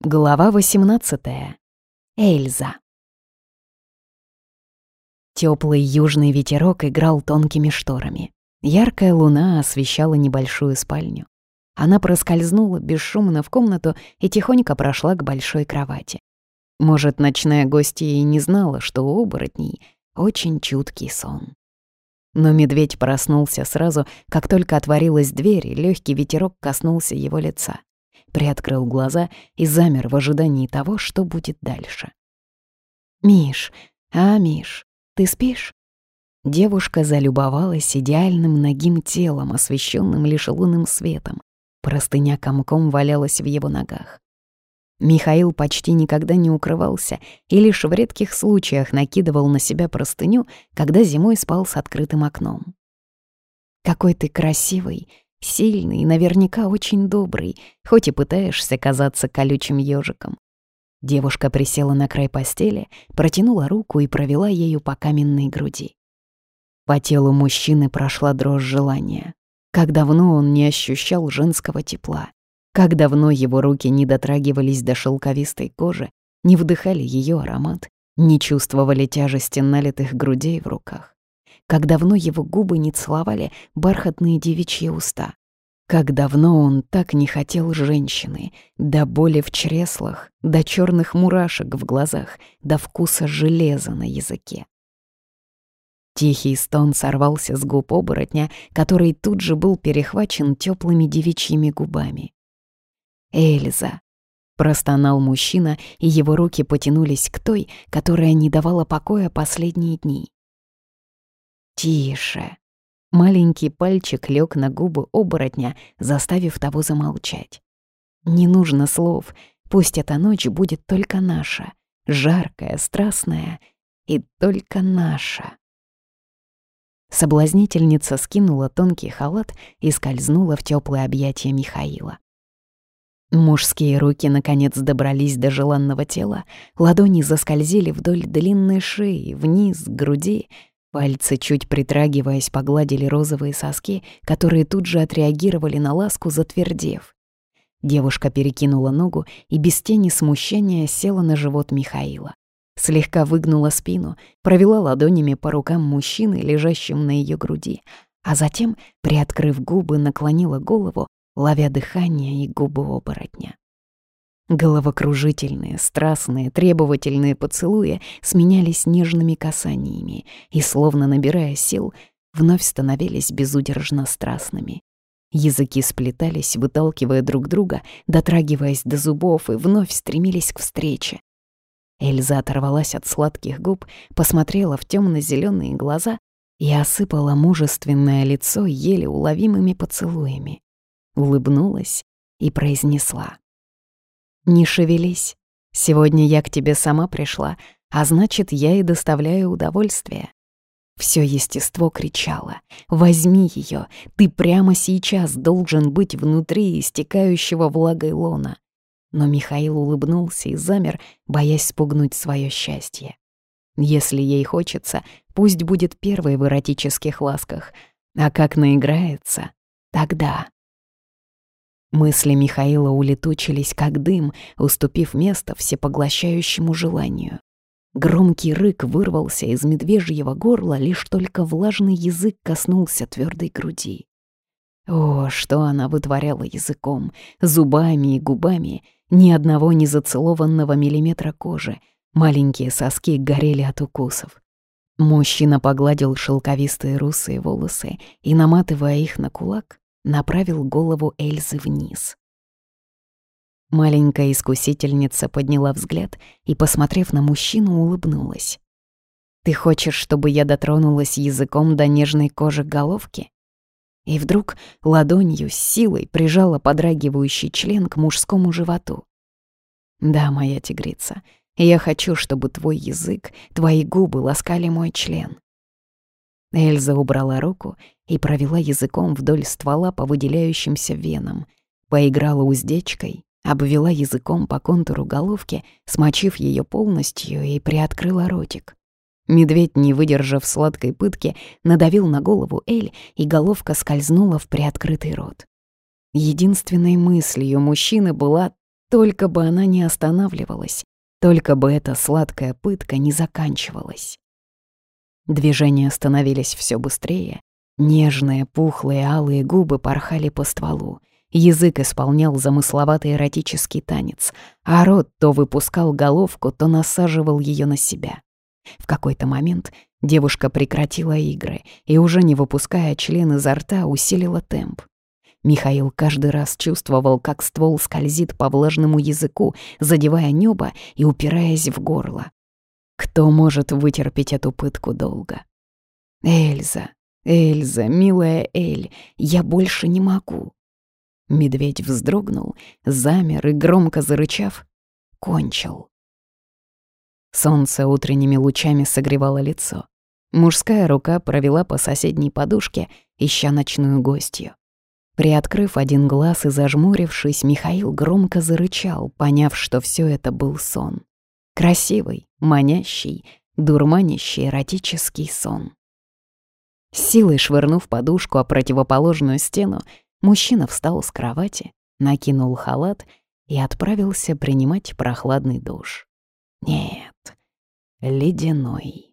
Глава 18. Эльза. Теплый южный ветерок играл тонкими шторами. Яркая луна освещала небольшую спальню. Она проскользнула бесшумно в комнату и тихонько прошла к большой кровати. Может, ночная гостья и не знала, что у оборотней очень чуткий сон. Но медведь проснулся сразу, как только отворилась дверь, и легкий ветерок коснулся его лица приоткрыл глаза и замер в ожидании того, что будет дальше. «Миш, а, Миш, ты спишь?» Девушка залюбовалась идеальным ногим телом, освещенным лишь лунным светом. Простыня комком валялась в его ногах. Михаил почти никогда не укрывался и лишь в редких случаях накидывал на себя простыню, когда зимой спал с открытым окном. «Какой ты красивый Сильный наверняка очень добрый, хоть и пытаешься казаться колючим ежиком. Девушка присела на край постели, протянула руку и провела ею по каменной груди. По телу мужчины прошла дрожь желания. Как давно он не ощущал женского тепла. Как давно его руки не дотрагивались до шелковистой кожи, не вдыхали ее аромат, не чувствовали тяжести налитых грудей в руках как давно его губы не целовали бархатные девичьи уста. Как давно он так не хотел женщины, до боли в чреслах, до черных мурашек в глазах, до вкуса железа на языке. Тихий стон сорвался с губ оборотня, который тут же был перехвачен теплыми девичьими губами. «Эльза!» — простонал мужчина, и его руки потянулись к той, которая не давала покоя последние дни. «Тише!» Маленький пальчик лег на губы оборотня, заставив того замолчать. «Не нужно слов, пусть эта ночь будет только наша, жаркая, страстная и только наша». Соблазнительница скинула тонкий халат и скользнула в теплое объятие Михаила. Мужские руки наконец добрались до желанного тела, ладони заскользили вдоль длинной шеи, вниз, к груди, Пальцы, чуть притрагиваясь, погладили розовые соски, которые тут же отреагировали на ласку, затвердев. Девушка перекинула ногу и без тени смущения села на живот Михаила. Слегка выгнула спину, провела ладонями по рукам мужчины, лежащим на ее груди, а затем, приоткрыв губы, наклонила голову, ловя дыхание и губы оборотня. Головокружительные, страстные, требовательные поцелуи сменялись нежными касаниями и, словно набирая сил, вновь становились безудержно страстными. Языки сплетались, выталкивая друг друга, дотрагиваясь до зубов и вновь стремились к встрече. Эльза оторвалась от сладких губ, посмотрела в темно зеленые глаза и осыпала мужественное лицо еле уловимыми поцелуями. Улыбнулась и произнесла. «Не шевелись. Сегодня я к тебе сама пришла, а значит, я и доставляю удовольствие». Все естество кричало «Возьми ее, ты прямо сейчас должен быть внутри истекающего влагой лона». Но Михаил улыбнулся и замер, боясь спугнуть свое счастье. Если ей хочется, пусть будет первой в эротических ласках, а как наиграется, тогда... Мысли Михаила улетучились, как дым, уступив место всепоглощающему желанию. Громкий рык вырвался из медвежьего горла, лишь только влажный язык коснулся твердой груди. О, что она вытворяла языком, зубами и губами, ни одного не зацелованного миллиметра кожи, маленькие соски горели от укусов. Мужчина погладил шелковистые русые волосы и, наматывая их на кулак, направил голову Эльзы вниз. Маленькая искусительница подняла взгляд и, посмотрев на мужчину, улыбнулась. «Ты хочешь, чтобы я дотронулась языком до нежной кожи головки?» И вдруг ладонью с силой прижала подрагивающий член к мужскому животу. «Да, моя тигрица, я хочу, чтобы твой язык, твои губы ласкали мой член. Эльза убрала руку и провела языком вдоль ствола по выделяющимся венам, поиграла уздечкой, обвела языком по контуру головки, смочив ее полностью и приоткрыла ротик. Медведь, не выдержав сладкой пытки, надавил на голову Эль, и головка скользнула в приоткрытый рот. Единственной мыслью мужчины была Только бы она не останавливалась, только бы эта сладкая пытка не заканчивалась. Движения становились все быстрее. Нежные, пухлые, алые губы порхали по стволу. Язык исполнял замысловатый эротический танец, а рот то выпускал головку, то насаживал ее на себя. В какой-то момент девушка прекратила игры и, уже не выпуская член изо рта, усилила темп. Михаил каждый раз чувствовал, как ствол скользит по влажному языку, задевая небо и упираясь в горло. Кто может вытерпеть эту пытку долго? Эльза, Эльза, милая Эль, я больше не могу. Медведь вздрогнул, замер и, громко зарычав, кончил. Солнце утренними лучами согревало лицо. Мужская рука провела по соседней подушке, ища ночную гостью. Приоткрыв один глаз и зажмурившись, Михаил громко зарычал, поняв, что все это был сон. Красивый, манящий, дурманящий эротический сон. Силой швырнув подушку о противоположную стену, Мужчина встал с кровати, накинул халат и отправился принимать прохладный душ. Нет, ледяной.